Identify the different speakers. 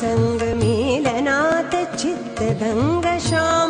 Speaker 1: सङ्गमेलनात् चित्तदङ्गशा